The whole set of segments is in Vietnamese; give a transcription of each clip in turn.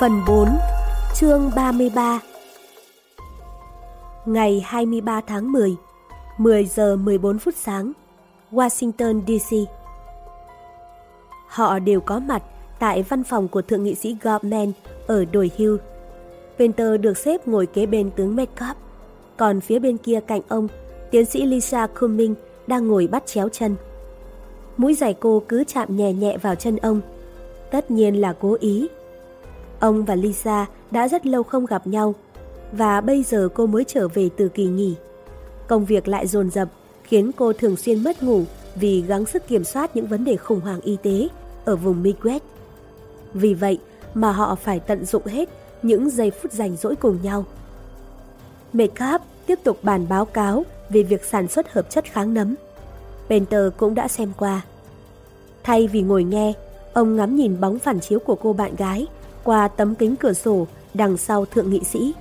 Phần 4 Chương 33 Ngày 23 tháng 10 10 giờ 14 phút sáng Washington DC Họ đều có mặt tại văn phòng của Thượng nghị sĩ Gorman ở đồi Hill. Penter được xếp ngồi kế bên tướng Metcalf, còn phía bên kia cạnh ông, tiến sĩ Lisa Cumming đang ngồi bắt chéo chân. Mũi giày cô cứ chạm nhẹ nhẹ vào chân ông. Tất nhiên là cố ý. Ông và Lisa đã rất lâu không gặp nhau và bây giờ cô mới trở về từ kỳ nghỉ. Công việc lại dồn dập khiến cô thường xuyên mất ngủ vì gắng sức kiểm soát những vấn đề khủng hoảng y tế ở vùng Midwest. Vì vậy mà họ phải tận dụng hết những giây phút rảnh rỗi cùng nhau. Metcalf tiếp tục bàn báo cáo về việc sản xuất hợp chất kháng nấm. Penter cũng đã xem qua. Thay vì ngồi nghe, ông ngắm nhìn bóng phản chiếu của cô bạn gái qua tấm kính cửa sổ đằng sau thượng nghị sĩ.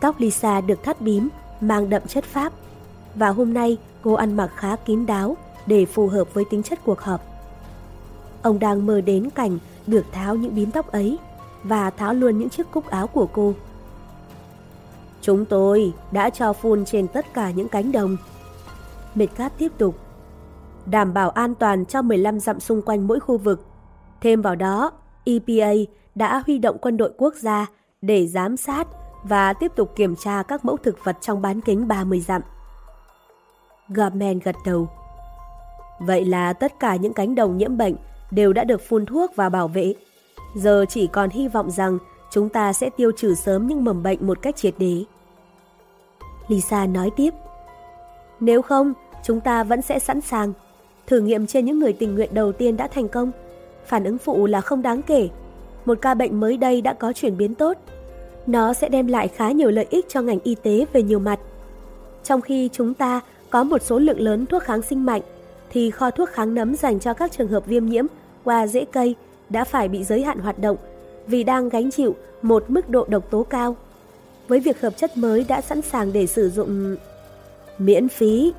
Tóc Lisa được thắt bím, mang đậm chất Pháp. Và hôm nay cô ăn mặc khá kín đáo để phù hợp với tính chất cuộc họp. Ông đang mơ đến cảnh được tháo những bím tóc ấy và tháo luôn những chiếc cúc áo của cô. Chúng tôi đã cho phun trên tất cả những cánh đồng. Medcap tiếp tục. Đảm bảo an toàn cho 15 dặm xung quanh mỗi khu vực. Thêm vào đó, EPA đã huy động quân đội quốc gia để giám sát và tiếp tục kiểm tra các mẫu thực vật trong bán kính 30 dặm. Gorman gật đầu. Vậy là tất cả những cánh đồng nhiễm bệnh đều đã được phun thuốc và bảo vệ. Giờ chỉ còn hy vọng rằng chúng ta sẽ tiêu trừ sớm những mầm bệnh một cách triệt để. Lisa nói tiếp. Nếu không, chúng ta vẫn sẽ sẵn sàng. Thử nghiệm trên những người tình nguyện đầu tiên đã thành công. Phản ứng phụ là không đáng kể. Một ca bệnh mới đây đã có chuyển biến tốt. Nó sẽ đem lại khá nhiều lợi ích cho ngành y tế về nhiều mặt. Trong khi chúng ta có một số lượng lớn thuốc kháng sinh mạnh, thì kho thuốc kháng nấm dành cho các trường hợp viêm nhiễm qua rễ cây đã phải bị giới hạn hoạt động vì đang gánh chịu một mức độ độc tố cao. Với việc hợp chất mới đã sẵn sàng để sử dụng miễn phí,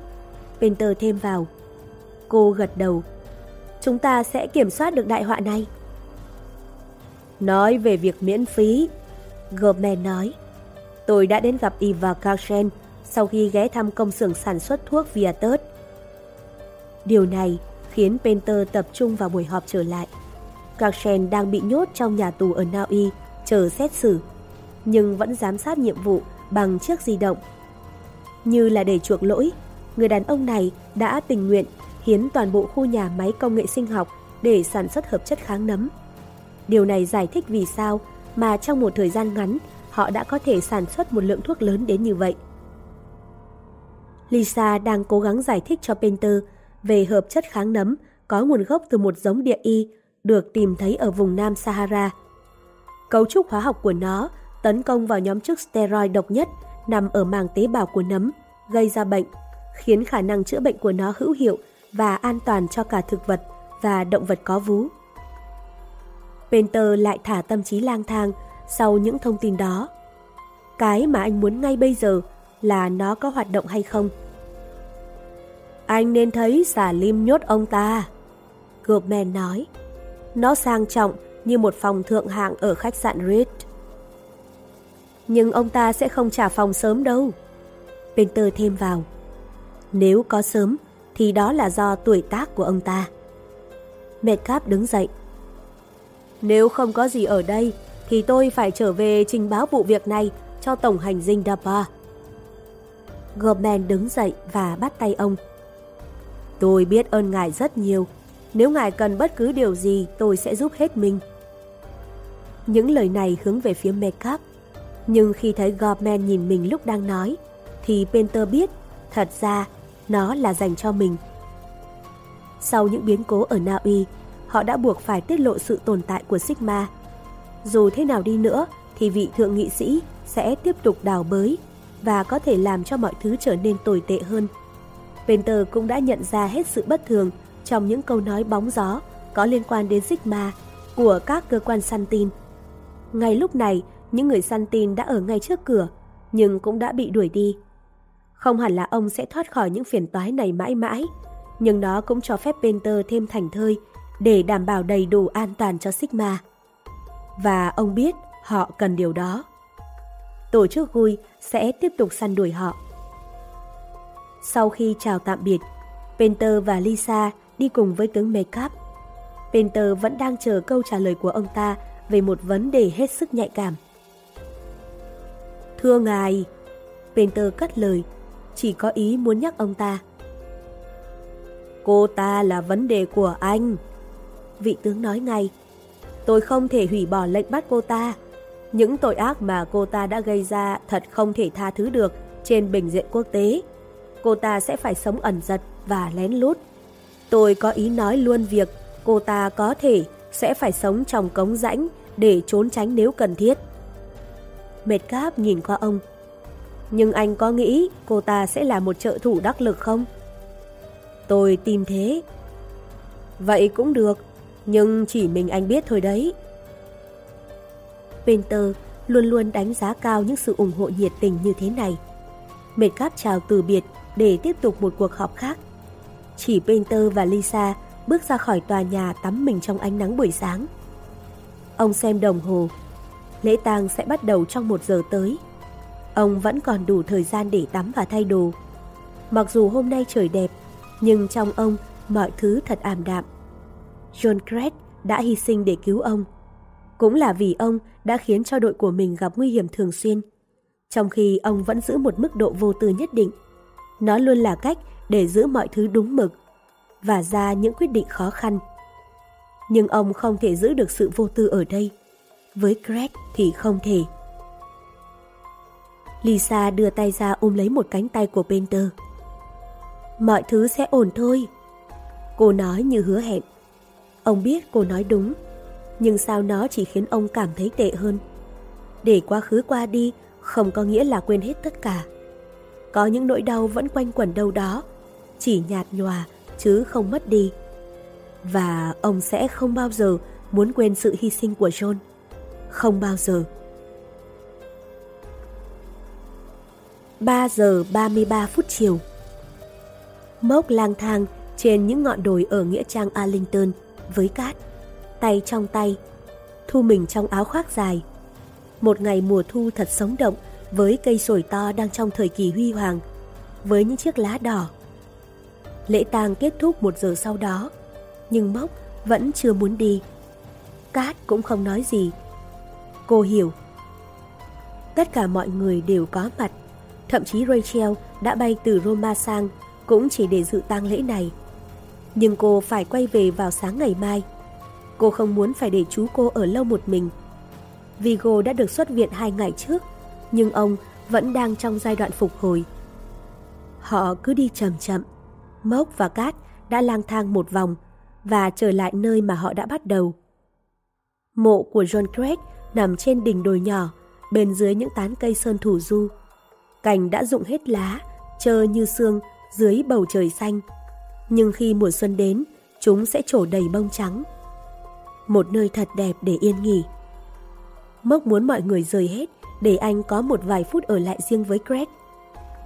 Penter thêm vào. Cô gật đầu. Chúng ta sẽ kiểm soát được đại họa này. Nói về việc miễn phí, Gorman nói. Tôi đã đến gặp Eva Karsen sau khi ghé thăm công xưởng sản xuất thuốc Viatus. Điều này khiến Penter tập trung vào buổi họp trở lại. Karsen đang bị nhốt trong nhà tù ở Na Uy, chờ xét xử, nhưng vẫn giám sát nhiệm vụ bằng chiếc di động. Như là để chuộc lỗi, người đàn ông này đã tình nguyện hiến toàn bộ khu nhà máy công nghệ sinh học để sản xuất hợp chất kháng nấm. Điều này giải thích vì sao mà trong một thời gian ngắn họ đã có thể sản xuất một lượng thuốc lớn đến như vậy. Lisa đang cố gắng giải thích cho Painter về hợp chất kháng nấm có nguồn gốc từ một giống địa y được tìm thấy ở vùng Nam Sahara. Cấu trúc hóa học của nó tấn công vào nhóm chất steroid độc nhất nằm ở màng tế bào của nấm, gây ra bệnh, khiến khả năng chữa bệnh của nó hữu hiệu và an toàn cho cả thực vật và động vật có vú. Penter lại thả tâm trí lang thang sau những thông tin đó. Cái mà anh muốn ngay bây giờ là nó có hoạt động hay không. Anh nên thấy xà lim nhốt ông ta. Goldman nói. Nó sang trọng như một phòng thượng hạng ở khách sạn Ritz. Nhưng ông ta sẽ không trả phòng sớm đâu. Penter thêm vào. Nếu có sớm thì đó là do tuổi tác của ông ta. Metcalf đứng dậy. Nếu không có gì ở đây thì tôi phải trở về trình báo vụ việc này cho tổng hành dinh Dapa. Gorman đứng dậy và bắt tay ông. Tôi biết ơn ngài rất nhiều. Nếu ngài cần bất cứ điều gì, tôi sẽ giúp hết mình. Những lời này hướng về phía Mekap. Nhưng khi thấy Gorman nhìn mình lúc đang nói, thì Penter biết, thật ra, nó là dành cho mình. Sau những biến cố ở Na Uy, họ đã buộc phải tiết lộ sự tồn tại của Sigma. Dù thế nào đi nữa, thì vị thượng nghị sĩ sẽ tiếp tục đào bới và có thể làm cho mọi thứ trở nên tồi tệ hơn. Penter cũng đã nhận ra hết sự bất thường trong những câu nói bóng gió có liên quan đến Sigma của các cơ quan săn tin. Ngay lúc này, những người săn tin đã ở ngay trước cửa, nhưng cũng đã bị đuổi đi. Không hẳn là ông sẽ thoát khỏi những phiền toái này mãi mãi, nhưng nó cũng cho phép Penter thêm thành thơi để đảm bảo đầy đủ an toàn cho Sigma. và ông biết họ cần điều đó. Tổ chức vui sẽ tiếp tục săn đuổi họ. Sau khi chào tạm biệt, Penter và Lisa đi cùng với tướng Makeup. Penter vẫn đang chờ câu trả lời của ông ta về một vấn đề hết sức nhạy cảm. Thưa ngài, Penter cất lời, chỉ có ý muốn nhắc ông ta. Cô ta là vấn đề của anh. Vị tướng nói ngay. Tôi không thể hủy bỏ lệnh bắt cô ta. Những tội ác mà cô ta đã gây ra thật không thể tha thứ được trên bình diện quốc tế. Cô ta sẽ phải sống ẩn giật và lén lút. Tôi có ý nói luôn việc cô ta có thể sẽ phải sống trong cống rãnh để trốn tránh nếu cần thiết. Mệt cáp nhìn qua ông. Nhưng anh có nghĩ cô ta sẽ là một trợ thủ đắc lực không? Tôi tin thế. Vậy cũng được, nhưng chỉ mình anh biết thôi đấy. Winter luôn luôn đánh giá cao những sự ủng hộ nhiệt tình như thế này. Mệt cáp chào từ biệt để tiếp tục một cuộc họp khác. Chỉ Winter và Lisa bước ra khỏi tòa nhà tắm mình trong ánh nắng buổi sáng. Ông xem đồng hồ. Lễ tang sẽ bắt đầu trong một giờ tới. Ông vẫn còn đủ thời gian để tắm và thay đồ. Mặc dù hôm nay trời đẹp, nhưng trong ông mọi thứ thật ảm đạm. John Craig đã hy sinh để cứu ông. Cũng là vì ông đã khiến cho đội của mình gặp nguy hiểm thường xuyên. Trong khi ông vẫn giữ một mức độ vô tư nhất định. Nó luôn là cách để giữ mọi thứ đúng mực và ra những quyết định khó khăn. Nhưng ông không thể giữ được sự vô tư ở đây. Với Craig thì không thể. Lisa đưa tay ra ôm lấy một cánh tay của Penter. Mọi thứ sẽ ổn thôi. Cô nói như hứa hẹn. Ông biết cô nói đúng, nhưng sao nó chỉ khiến ông cảm thấy tệ hơn. Để quá khứ qua đi không có nghĩa là quên hết tất cả. Có những nỗi đau vẫn quanh quẩn đâu đó, chỉ nhạt nhòa chứ không mất đi. Và ông sẽ không bao giờ muốn quên sự hy sinh của John. Không bao giờ. 3 giờ 33 phút chiều Mốc lang thang trên những ngọn đồi ở Nghĩa Trang Arlington với cát, tay trong tay, thu mình trong áo khoác dài. Một ngày mùa thu thật sống động với cây sồi to đang trong thời kỳ huy hoàng, với những chiếc lá đỏ. Lễ tang kết thúc một giờ sau đó, nhưng Mốc vẫn chưa muốn đi. Cát cũng không nói gì. Cô hiểu. Tất cả mọi người đều có mặt, thậm chí Rachel đã bay từ Roma sang cũng chỉ để dự tang lễ này. Nhưng cô phải quay về vào sáng ngày mai. Cô không muốn phải để chú cô ở lâu một mình. Vigo đã được xuất viện hai ngày trước, nhưng ông vẫn đang trong giai đoạn phục hồi. Họ cứ đi chậm chậm. Mốc và Cát đã lang thang một vòng và trở lại nơi mà họ đã bắt đầu. Mộ của John Craig nằm trên đỉnh đồi nhỏ, bên dưới những tán cây sơn thủ du. Cành đã rụng hết lá, trơ như xương dưới bầu trời xanh. Nhưng khi mùa xuân đến, chúng sẽ trổ đầy bông trắng. Một nơi thật đẹp để yên nghỉ. Mốc muốn mọi người rời hết để anh có một vài phút ở lại riêng với Greg.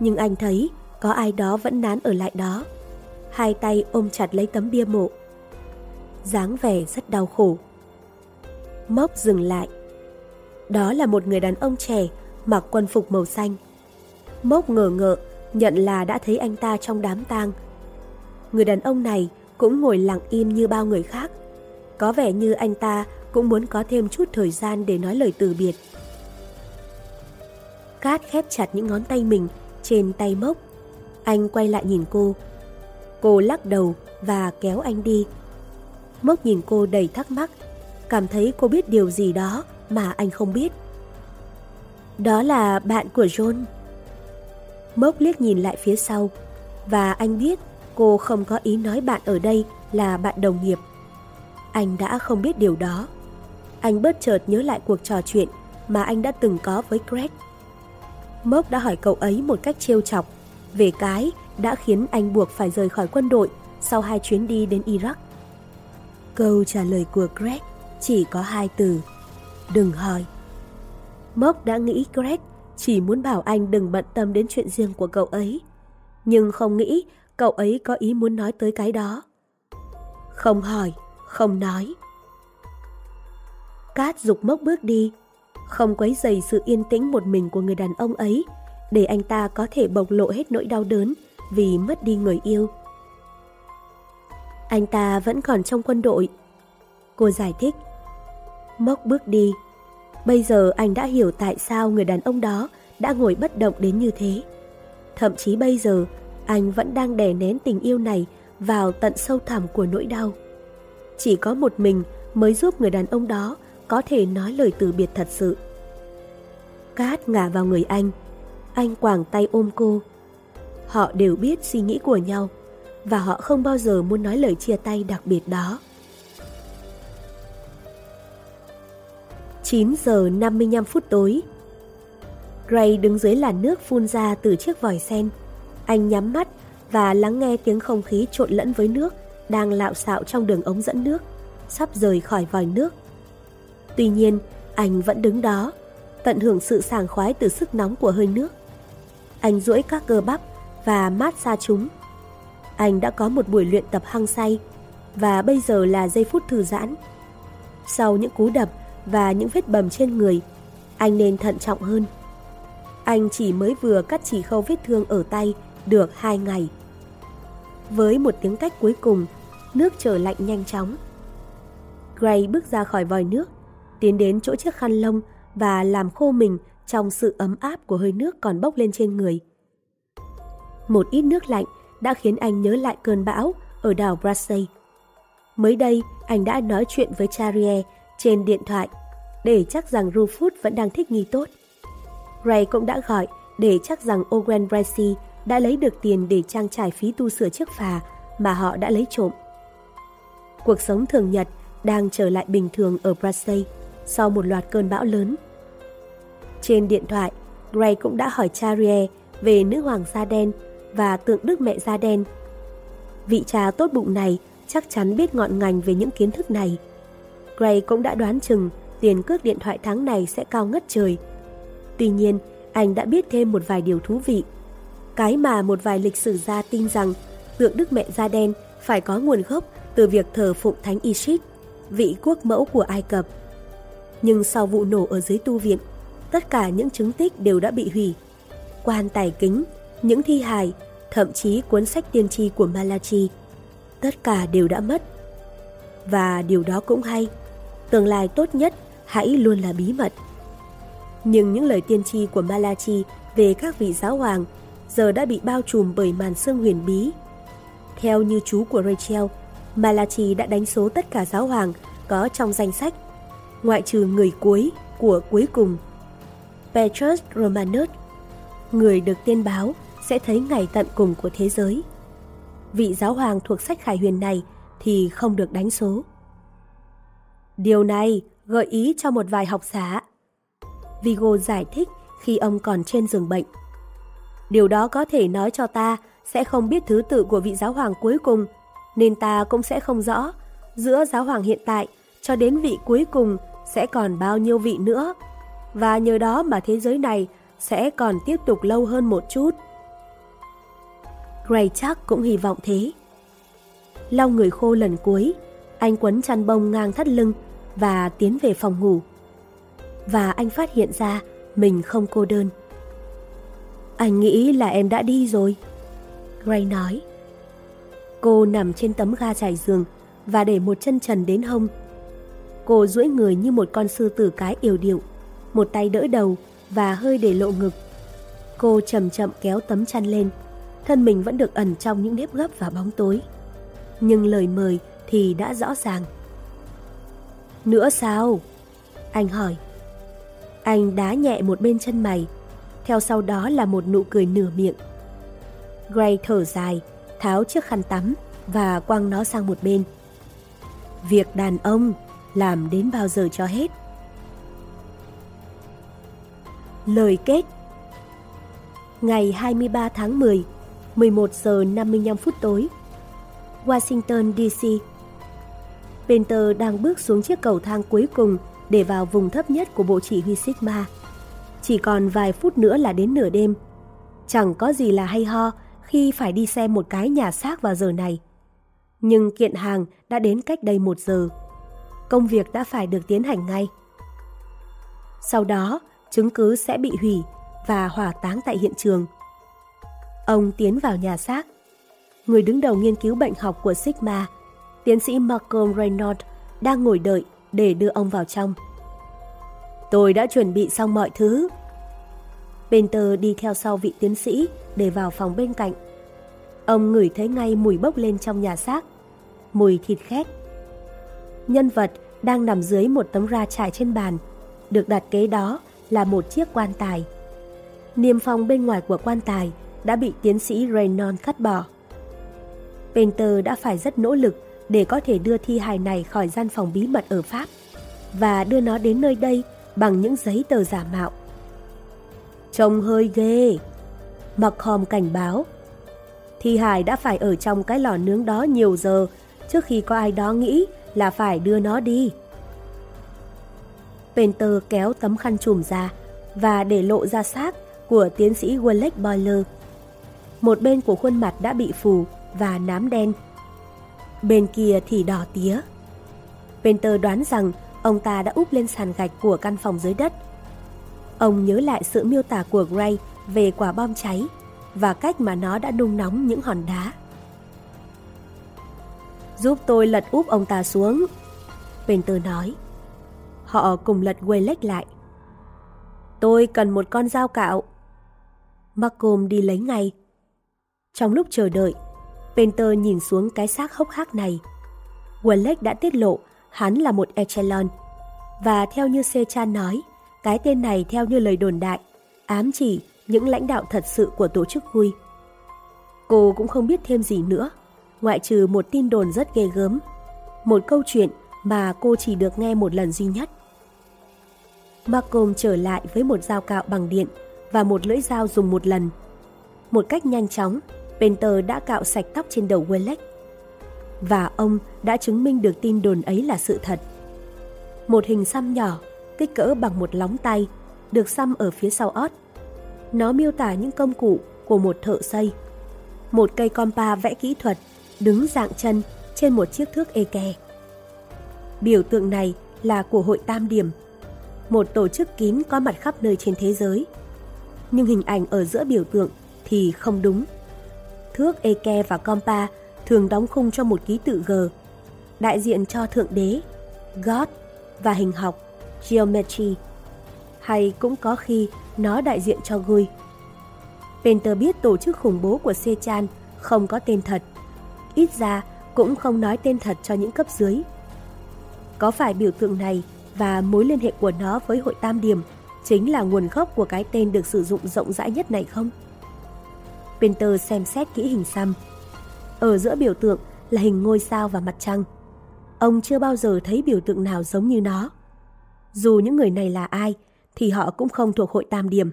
Nhưng anh thấy có ai đó vẫn nán ở lại đó. Hai tay ôm chặt lấy tấm bia mộ. dáng vẻ rất đau khổ. Mốc dừng lại. Đó là một người đàn ông trẻ mặc quân phục màu xanh. Mốc ngờ ngợ nhận là đã thấy anh ta trong đám tang. Người đàn ông này cũng ngồi lặng im như bao người khác. Có vẻ như anh ta cũng muốn có thêm chút thời gian để nói lời từ biệt. Cát khép chặt những ngón tay mình trên tay mốc. Anh quay lại nhìn cô. Cô lắc đầu và kéo anh đi. Mốc nhìn cô đầy thắc mắc, cảm thấy cô biết điều gì đó mà anh không biết. Đó là bạn của John. Mốc liếc nhìn lại phía sau và anh biết cô không có ý nói bạn ở đây là bạn đồng nghiệp. Anh đã không biết điều đó. Anh bớt chợt nhớ lại cuộc trò chuyện mà anh đã từng có với Greg. Mốc đã hỏi cậu ấy một cách trêu chọc về cái đã khiến anh buộc phải rời khỏi quân đội sau hai chuyến đi đến Iraq. Câu trả lời của Greg chỉ có hai từ, đừng hỏi. Mốc đã nghĩ Greg chỉ muốn bảo anh đừng bận tâm đến chuyện riêng của cậu ấy. Nhưng không nghĩ cậu ấy có ý muốn nói tới cái đó. Không hỏi, không nói. Cát dục mốc bước đi, không quấy dày sự yên tĩnh một mình của người đàn ông ấy, để anh ta có thể bộc lộ hết nỗi đau đớn vì mất đi người yêu. Anh ta vẫn còn trong quân đội. Cô giải thích. Mốc bước đi. Bây giờ anh đã hiểu tại sao người đàn ông đó đã ngồi bất động đến như thế. Thậm chí bây giờ, anh vẫn đang đè nén tình yêu này vào tận sâu thẳm của nỗi đau. Chỉ có một mình mới giúp người đàn ông đó có thể nói lời từ biệt thật sự. Cát ngả vào người anh, anh quàng tay ôm cô. Họ đều biết suy nghĩ của nhau và họ không bao giờ muốn nói lời chia tay đặc biệt đó. 9 giờ 55 phút tối Gray đứng dưới làn nước phun ra từ chiếc vòi sen. Anh nhắm mắt và lắng nghe tiếng không khí trộn lẫn với nước đang lạo xạo trong đường ống dẫn nước, sắp rời khỏi vòi nước. Tuy nhiên, anh vẫn đứng đó, tận hưởng sự sảng khoái từ sức nóng của hơi nước. Anh duỗi các cơ bắp và mát xa chúng. Anh đã có một buổi luyện tập hăng say và bây giờ là giây phút thư giãn. Sau những cú đập và những vết bầm trên người, anh nên thận trọng hơn. Anh chỉ mới vừa cắt chỉ khâu vết thương ở tay được hai ngày. Với một tiếng cách cuối cùng, nước trở lạnh nhanh chóng. Gray bước ra khỏi vòi nước, tiến đến chỗ chiếc khăn lông và làm khô mình trong sự ấm áp của hơi nước còn bốc lên trên người. Một ít nước lạnh đã khiến anh nhớ lại cơn bão ở đảo Brassey. Mới đây, anh đã nói chuyện với Charrier trên điện thoại để chắc rằng Rufus vẫn đang thích nghi tốt. Ray cũng đã gọi để chắc rằng Owen Bracey đã lấy được tiền để trang trải phí tu sửa chiếc phà mà họ đã lấy trộm. Cuộc sống thường nhật đang trở lại bình thường ở Brazil sau một loạt cơn bão lớn. Trên điện thoại, Gray cũng đã hỏi Charier về nữ hoàng da đen và tượng đức mẹ da đen. Vị cha tốt bụng này chắc chắn biết ngọn ngành về những kiến thức này. Gray cũng đã đoán chừng tiền cước điện thoại tháng này sẽ cao ngất trời. Tuy nhiên, anh đã biết thêm một vài điều thú vị. Cái mà một vài lịch sử gia tin rằng tượng Đức Mẹ Da Đen phải có nguồn gốc từ việc thờ phụng Thánh Isis, vị quốc mẫu của Ai Cập. Nhưng sau vụ nổ ở dưới tu viện, tất cả những chứng tích đều đã bị hủy. Quan tài kính, những thi hài, thậm chí cuốn sách tiên tri của Malachi, tất cả đều đã mất. Và điều đó cũng hay, tương lai tốt nhất hãy luôn là bí mật. Nhưng những lời tiên tri của Malachi về các vị giáo hoàng giờ đã bị bao trùm bởi màn sương huyền bí. Theo như chú của Rachel, Malachi đã đánh số tất cả giáo hoàng có trong danh sách, ngoại trừ người cuối của cuối cùng. Petrus Romanus, người được tiên báo sẽ thấy ngày tận cùng của thế giới. Vị giáo hoàng thuộc sách khải huyền này thì không được đánh số. Điều này gợi ý cho một vài học giả. Vigo giải thích khi ông còn trên giường bệnh. Điều đó có thể nói cho ta sẽ không biết thứ tự của vị giáo hoàng cuối cùng, nên ta cũng sẽ không rõ giữa giáo hoàng hiện tại cho đến vị cuối cùng sẽ còn bao nhiêu vị nữa. Và nhờ đó mà thế giới này sẽ còn tiếp tục lâu hơn một chút. Gray chắc cũng hy vọng thế. Lau người khô lần cuối, anh quấn chăn bông ngang thắt lưng và tiến về phòng ngủ. Và anh phát hiện ra mình không cô đơn. Anh nghĩ là em đã đi rồi. Gray nói. Cô nằm trên tấm ga trải giường và để một chân trần đến hông. Cô duỗi người như một con sư tử cái yểu điệu, một tay đỡ đầu và hơi để lộ ngực. Cô chậm chậm kéo tấm chăn lên, thân mình vẫn được ẩn trong những nếp gấp và bóng tối. Nhưng lời mời thì đã rõ ràng. Nữa sao? Anh hỏi. Anh đá nhẹ một bên chân mày, theo sau đó là một nụ cười nửa miệng. Gray thở dài, tháo chiếc khăn tắm và quăng nó sang một bên. Việc đàn ông làm đến bao giờ cho hết. Lời kết Ngày 23 tháng 10, 11 giờ 55 phút tối Washington DC Penter đang bước xuống chiếc cầu thang cuối cùng để vào vùng thấp nhất của bộ chỉ huy Sigma. Chỉ còn vài phút nữa là đến nửa đêm. Chẳng có gì là hay ho khi phải đi xem một cái nhà xác vào giờ này. Nhưng kiện hàng đã đến cách đây một giờ. Công việc đã phải được tiến hành ngay. Sau đó, chứng cứ sẽ bị hủy và hỏa táng tại hiện trường. Ông tiến vào nhà xác. Người đứng đầu nghiên cứu bệnh học của Sigma, tiến sĩ Malcolm Reynolds, đang ngồi đợi để đưa ông vào trong. Tôi đã chuẩn bị xong mọi thứ. Penter đi theo sau vị tiến sĩ để vào phòng bên cạnh. Ông ngửi thấy ngay mùi bốc lên trong nhà xác, mùi thịt khét. Nhân vật đang nằm dưới một tấm ra trải trên bàn, được đặt kế đó là một chiếc quan tài. Niêm phong bên ngoài của quan tài đã bị tiến sĩ Raynon cắt bỏ. Painter đã phải rất nỗ lực để có thể đưa thi hài này khỏi gian phòng bí mật ở Pháp và đưa nó đến nơi đây bằng những giấy tờ giả mạo. Trông hơi ghê. Malcolm cảnh báo. Thi hài đã phải ở trong cái lò nướng đó nhiều giờ, trước khi có ai đó nghĩ là phải đưa nó đi. Penter kéo tấm khăn trùm ra và để lộ ra xác của tiến sĩ Wallace Boiler. Một bên của khuôn mặt đã bị phù và nám đen. Bên kia thì đỏ tía. Penter đoán rằng ông ta đã úp lên sàn gạch của căn phòng dưới đất. Ông nhớ lại sự miêu tả của Gray về quả bom cháy và cách mà nó đã đun nóng những hòn đá. Giúp tôi lật úp ông ta xuống. Penter nói. Họ cùng lật Waylek lại. Tôi cần một con dao cạo. Malcolm đi lấy ngay. Trong lúc chờ đợi, Penter nhìn xuống cái xác hốc hác này. Waylek đã tiết lộ hắn là một echelon. Và theo như Sechan nói, cái tên này theo như lời đồn đại, ám chỉ những lãnh đạo thật sự của tổ chức vui. Cô cũng không biết thêm gì nữa, ngoại trừ một tin đồn rất ghê gớm. Một câu chuyện mà cô chỉ được nghe một lần duy nhất. Malcolm trở lại với một dao cạo bằng điện và một lưỡi dao dùng một lần. Một cách nhanh chóng, Penter đã cạo sạch tóc trên đầu Wellek. Và ông đã chứng minh được tin đồn ấy là sự thật. Một hình xăm nhỏ, kích cỡ bằng một lóng tay, được xăm ở phía sau ót. Nó miêu tả những công cụ của một thợ xây. Một cây compa vẽ kỹ thuật, đứng dạng chân trên một chiếc thước eke. Biểu tượng này là của hội Tam Điểm, một tổ chức kín có mặt khắp nơi trên thế giới. Nhưng hình ảnh ở giữa biểu tượng thì không đúng. Thước eke và compa thường đóng khung cho một ký tự G, đại diện cho Thượng Đế, God và hình học, Geometry. Hay cũng có khi nó đại diện cho Gui. Penter biết tổ chức khủng bố của Sechan không có tên thật. Ít ra cũng không nói tên thật cho những cấp dưới. Có phải biểu tượng này và mối liên hệ của nó với hội tam điểm chính là nguồn gốc của cái tên được sử dụng rộng rãi nhất này không? Penter xem xét kỹ hình xăm. Ở giữa biểu tượng là hình ngôi sao và mặt trăng. Ông chưa bao giờ thấy biểu tượng nào giống như nó. Dù những người này là ai, thì họ cũng không thuộc hội tam điểm.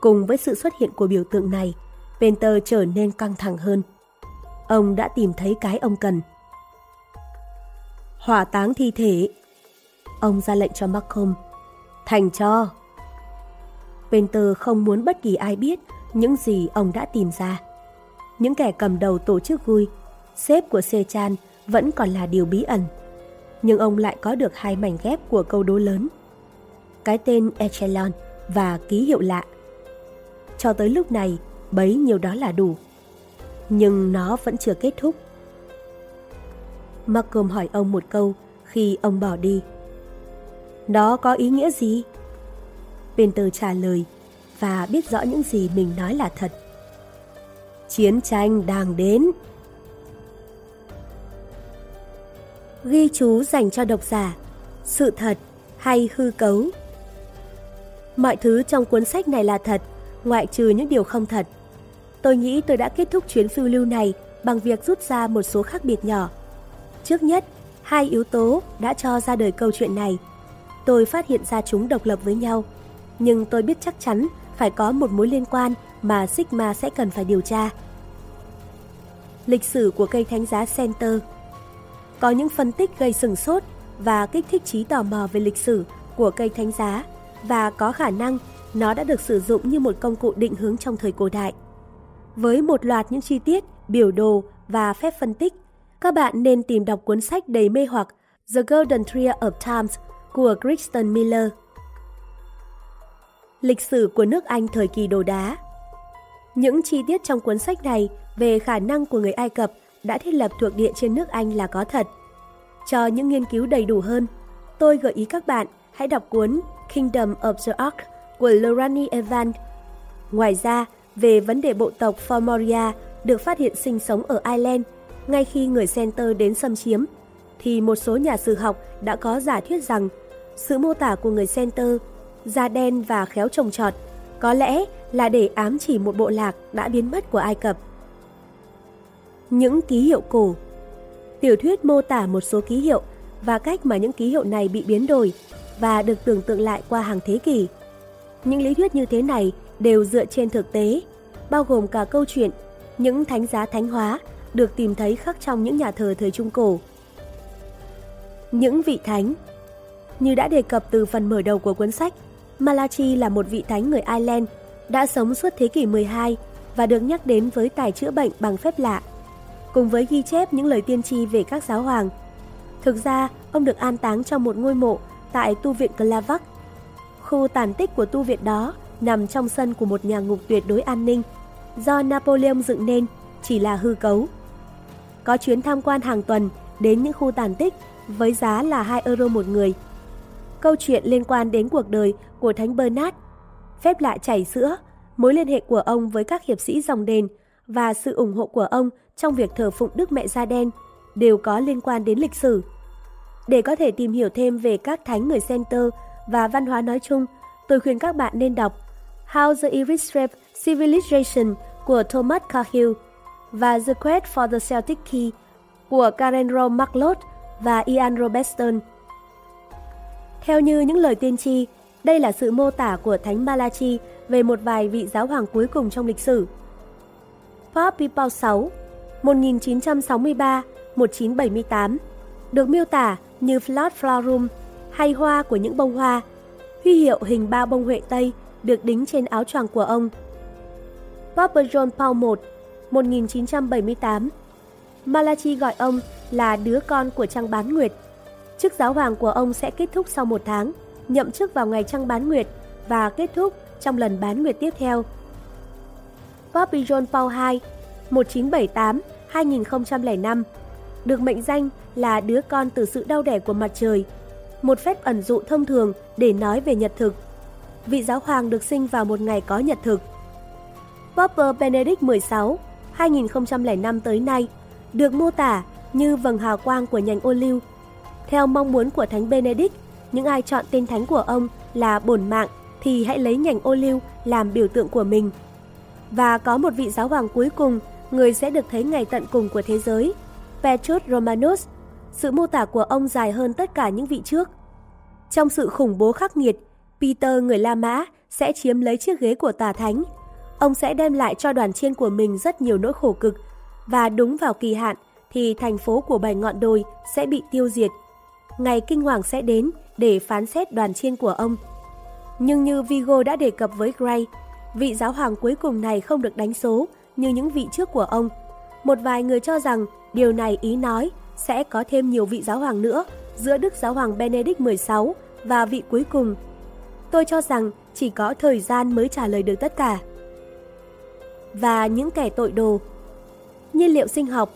Cùng với sự xuất hiện của biểu tượng này, Penter trở nên căng thẳng hơn. Ông đã tìm thấy cái ông cần. Hỏa táng thi thể. Ông ra lệnh cho Malcolm. Thành cho. Penter không muốn bất kỳ ai biết những gì ông đã tìm ra. Những kẻ cầm đầu tổ chức vui, sếp của Sechan vẫn còn là điều bí ẩn. Nhưng ông lại có được hai mảnh ghép của câu đố lớn. Cái tên Echelon và ký hiệu lạ. Cho tới lúc này, bấy nhiêu đó là đủ. Nhưng nó vẫn chưa kết thúc. Malcolm hỏi ông một câu khi ông bỏ đi. Đó có ý nghĩa gì? Penter trả lời và biết rõ những gì mình nói là thật. Chiến tranh đang đến. Ghi chú dành cho độc giả, sự thật hay hư cấu. Mọi thứ trong cuốn sách này là thật, ngoại trừ những điều không thật. Tôi nghĩ tôi đã kết thúc chuyến phiêu lưu này bằng việc rút ra một số khác biệt nhỏ. Trước nhất, hai yếu tố đã cho ra đời câu chuyện này. Tôi phát hiện ra chúng độc lập với nhau, nhưng tôi biết chắc chắn phải có một mối liên quan mà Sigma sẽ cần phải điều tra. Lịch sử của cây thánh giá Center Có những phân tích gây sừng sốt và kích thích trí tò mò về lịch sử của cây thánh giá và có khả năng nó đã được sử dụng như một công cụ định hướng trong thời cổ đại. Với một loạt những chi tiết, biểu đồ và phép phân tích, các bạn nên tìm đọc cuốn sách đầy mê hoặc The Golden Trio of Times của Kristen Miller. Lịch sử của nước Anh thời kỳ đồ đá những chi tiết trong cuốn sách này về khả năng của người Ai Cập đã thiết lập thuộc địa trên nước Anh là có thật. Cho những nghiên cứu đầy đủ hơn, tôi gợi ý các bạn hãy đọc cuốn Kingdom of the Ark của Lorani Evans. Ngoài ra, về vấn đề bộ tộc Formoria được phát hiện sinh sống ở Ireland ngay khi người Center đến xâm chiếm, thì một số nhà sử học đã có giả thuyết rằng sự mô tả của người Center, da đen và khéo trồng trọt, có lẽ là để ám chỉ một bộ lạc đã biến mất của Ai Cập. Những ký hiệu cổ Tiểu thuyết mô tả một số ký hiệu và cách mà những ký hiệu này bị biến đổi và được tưởng tượng lại qua hàng thế kỷ. Những lý thuyết như thế này đều dựa trên thực tế, bao gồm cả câu chuyện những thánh giá thánh hóa được tìm thấy khắc trong những nhà thờ thời Trung Cổ. Những vị thánh Như đã đề cập từ phần mở đầu của cuốn sách, Malachi là một vị thánh người Ireland, đã sống suốt thế kỷ 12 và được nhắc đến với tài chữa bệnh bằng phép lạ, cùng với ghi chép những lời tiên tri về các giáo hoàng. Thực ra, ông được an táng trong một ngôi mộ tại tu viện Clavac. Khu tàn tích của tu viện đó nằm trong sân của một nhà ngục tuyệt đối an ninh do Napoleon dựng nên chỉ là hư cấu. Có chuyến tham quan hàng tuần đến những khu tàn tích với giá là 2 euro một người. Câu chuyện liên quan đến cuộc đời của Thánh Bernard, phép lạ chảy sữa, mối liên hệ của ông với các hiệp sĩ dòng đền và sự ủng hộ của ông trong việc thờ phụng Đức Mẹ Da Đen đều có liên quan đến lịch sử. Để có thể tìm hiểu thêm về các thánh người Center và văn hóa nói chung, tôi khuyên các bạn nên đọc How the Irish Civilization của Thomas Cahill và The Quest for the Celtic Key của Karen Rowe MacLeod và Ian Robertson. Theo như những lời tiên tri, đây là sự mô tả của Thánh Malachi về một vài vị giáo hoàng cuối cùng trong lịch sử. Pope Paul VI 1963-1978 được miêu tả như Flood Florum hay hoa của những bông hoa, huy hiệu hình ba bông huệ Tây được đính trên áo choàng của ông. Papa John Paul I 1978 Malachi gọi ông là đứa con của trăng bán nguyệt. Chức giáo hoàng của ông sẽ kết thúc sau một tháng, nhậm chức vào ngày trăng bán nguyệt và kết thúc trong lần bán nguyệt tiếp theo. Pope John Paul II 1978-2005 được mệnh danh là đứa con từ sự đau đẻ của mặt trời, một phép ẩn dụ thông thường để nói về nhật thực. Vị giáo hoàng được sinh vào một ngày có nhật thực. Pope Benedict XVI 2005 tới nay được mô tả như vầng hào quang của nhành ô liu. Theo mong muốn của Thánh Benedict, những ai chọn tên thánh của ông là bổn mạng thì hãy lấy nhành ô liu làm biểu tượng của mình. Và có một vị giáo hoàng cuối cùng, người sẽ được thấy ngày tận cùng của thế giới, Petrus Romanus. Sự mô tả của ông dài hơn tất cả những vị trước. Trong sự khủng bố khắc nghiệt, Peter người La Mã sẽ chiếm lấy chiếc ghế của tà thánh. Ông sẽ đem lại cho đoàn chiên của mình rất nhiều nỗi khổ cực và đúng vào kỳ hạn thì thành phố của bảy ngọn đồi sẽ bị tiêu diệt. Ngày kinh hoàng sẽ đến để phán xét đoàn chiên của ông. Nhưng như Vigo đã đề cập với Gray, vị giáo hoàng cuối cùng này không được đánh số như những vị trước của ông. Một vài người cho rằng điều này ý nói sẽ có thêm nhiều vị giáo hoàng nữa giữa Đức Giáo hoàng Benedict XVI và vị cuối cùng. Tôi cho rằng chỉ có thời gian mới trả lời được tất cả. Và những kẻ tội đồ Nhiên liệu sinh học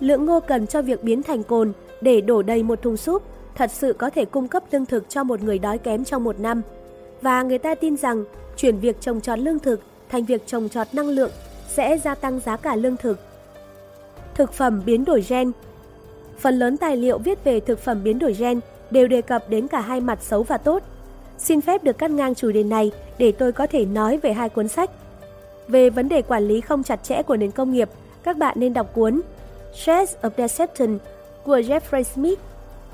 Lượng ngô cần cho việc biến thành cồn để đổ đầy một thùng súp thật sự có thể cung cấp lương thực cho một người đói kém trong một năm. Và người ta tin rằng chuyển việc trồng trọt lương thực thành việc trồng trọt năng lượng sẽ gia tăng giá cả lương thực. Thực phẩm biến đổi gen Phần lớn tài liệu viết về thực phẩm biến đổi gen đều đề cập đến cả hai mặt xấu và tốt. Xin phép được cắt ngang chủ đề này để tôi có thể nói về hai cuốn sách. Về vấn đề quản lý không chặt chẽ của nền công nghiệp, các bạn nên đọc cuốn Stress of Deception của Jeffrey Smith.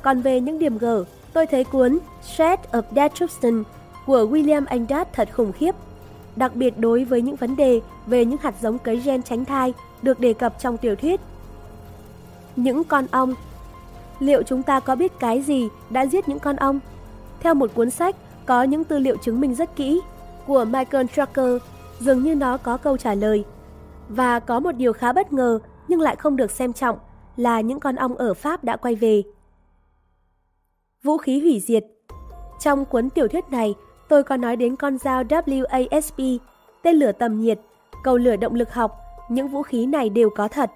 Còn về những điểm gở, tôi thấy cuốn shed of Destruction của William Andat thật khủng khiếp. Đặc biệt đối với những vấn đề về những hạt giống cấy gen tránh thai được đề cập trong tiểu thuyết. Những con ong Liệu chúng ta có biết cái gì đã giết những con ong? Theo một cuốn sách có những tư liệu chứng minh rất kỹ của Michael tracker dường như nó có câu trả lời. Và có một điều khá bất ngờ nhưng lại không được xem trọng là những con ong ở Pháp đã quay về. Vũ khí hủy diệt Trong cuốn tiểu thuyết này, tôi có nói đến con dao WASP, tên lửa tầm nhiệt, cầu lửa động lực học, những vũ khí này đều có thật.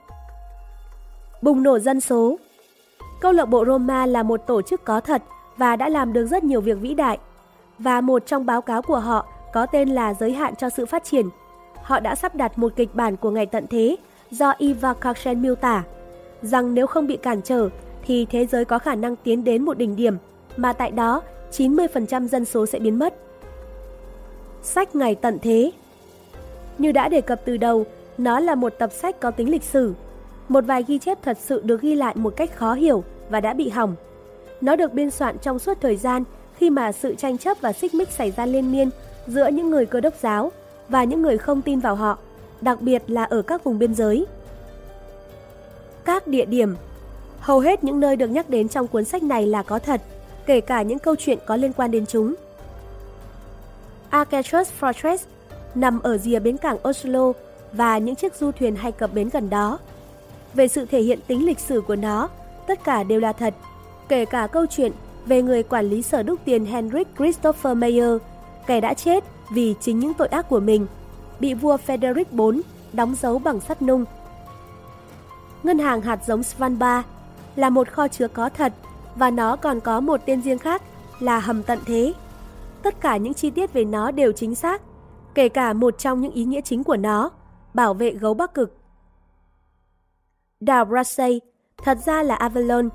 Bùng nổ dân số Câu lạc bộ Roma là một tổ chức có thật và đã làm được rất nhiều việc vĩ đại. Và một trong báo cáo của họ có tên là Giới hạn cho sự phát triển. Họ đã sắp đặt một kịch bản của ngày tận thế do Eva Karchen miêu tả, rằng nếu không bị cản trở thì thế giới có khả năng tiến đến một đỉnh điểm mà tại đó 90% dân số sẽ biến mất. Sách Ngày Tận Thế Như đã đề cập từ đầu, nó là một tập sách có tính lịch sử. Một vài ghi chép thật sự được ghi lại một cách khó hiểu và đã bị hỏng. Nó được biên soạn trong suốt thời gian khi mà sự tranh chấp và xích mích xảy ra liên miên giữa những người cơ đốc giáo và những người không tin vào họ, đặc biệt là ở các vùng biên giới. Các địa điểm Hầu hết những nơi được nhắc đến trong cuốn sách này là có thật, kể cả những câu chuyện có liên quan đến chúng. Arcachus Fortress nằm ở rìa bến cảng Oslo và những chiếc du thuyền hay cập bến gần đó. Về sự thể hiện tính lịch sử của nó, tất cả đều là thật, kể cả câu chuyện về người quản lý sở đúc tiền Henrik Christopher Mayer, kẻ đã chết vì chính những tội ác của mình, bị vua Frederick IV đóng dấu bằng sắt nung. Ngân hàng hạt giống Svanba là một kho chứa có thật và nó còn có một tên riêng khác là hầm tận thế. Tất cả những chi tiết về nó đều chính xác, kể cả một trong những ý nghĩa chính của nó, bảo vệ gấu Bắc Cực. Đảo Brassey thật ra là Avalon.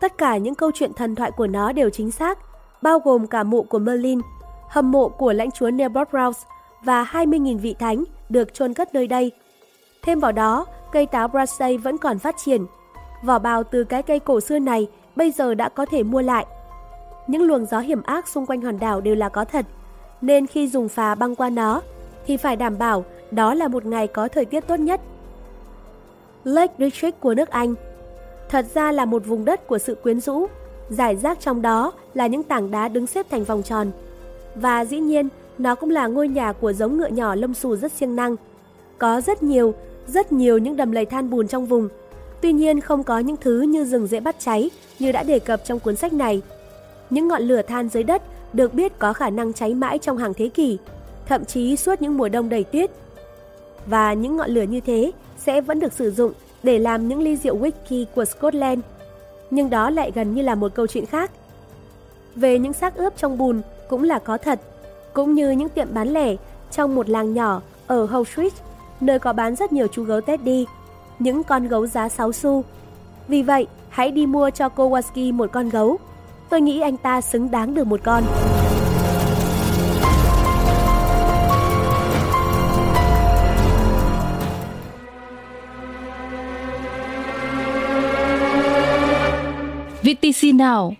Tất cả những câu chuyện thần thoại của nó đều chính xác, bao gồm cả mộ của Merlin, hầm mộ của lãnh chúa Nebuchadnezzar và 20.000 vị thánh được chôn cất nơi đây. Thêm vào đó, cây táo Brassey vẫn còn phát triển. Vỏ bào từ cái cây cổ xưa này bây giờ đã có thể mua lại. Những luồng gió hiểm ác xung quanh hòn đảo đều là có thật, nên khi dùng phà băng qua nó thì phải đảm bảo đó là một ngày có thời tiết tốt nhất. Lake District của nước Anh thật ra là một vùng đất của sự quyến rũ, giải rác trong đó là những tảng đá đứng xếp thành vòng tròn. Và dĩ nhiên, nó cũng là ngôi nhà của giống ngựa nhỏ lông xù rất siêng năng. Có rất nhiều, rất nhiều những đầm lầy than bùn trong vùng. Tuy nhiên không có những thứ như rừng dễ bắt cháy như đã đề cập trong cuốn sách này. Những ngọn lửa than dưới đất được biết có khả năng cháy mãi trong hàng thế kỷ, thậm chí suốt những mùa đông đầy tuyết. Và những ngọn lửa như thế sẽ vẫn được sử dụng để làm những ly rượu whisky của Scotland. Nhưng đó lại gần như là một câu chuyện khác. Về những xác ướp trong bùn cũng là có thật, cũng như những tiệm bán lẻ trong một làng nhỏ ở Hull Street, nơi có bán rất nhiều chú gấu Teddy, những con gấu giá 6 xu. Vì vậy, hãy đi mua cho Kowalski một con gấu. Tôi nghĩ anh ta xứng đáng được một con. VTC Now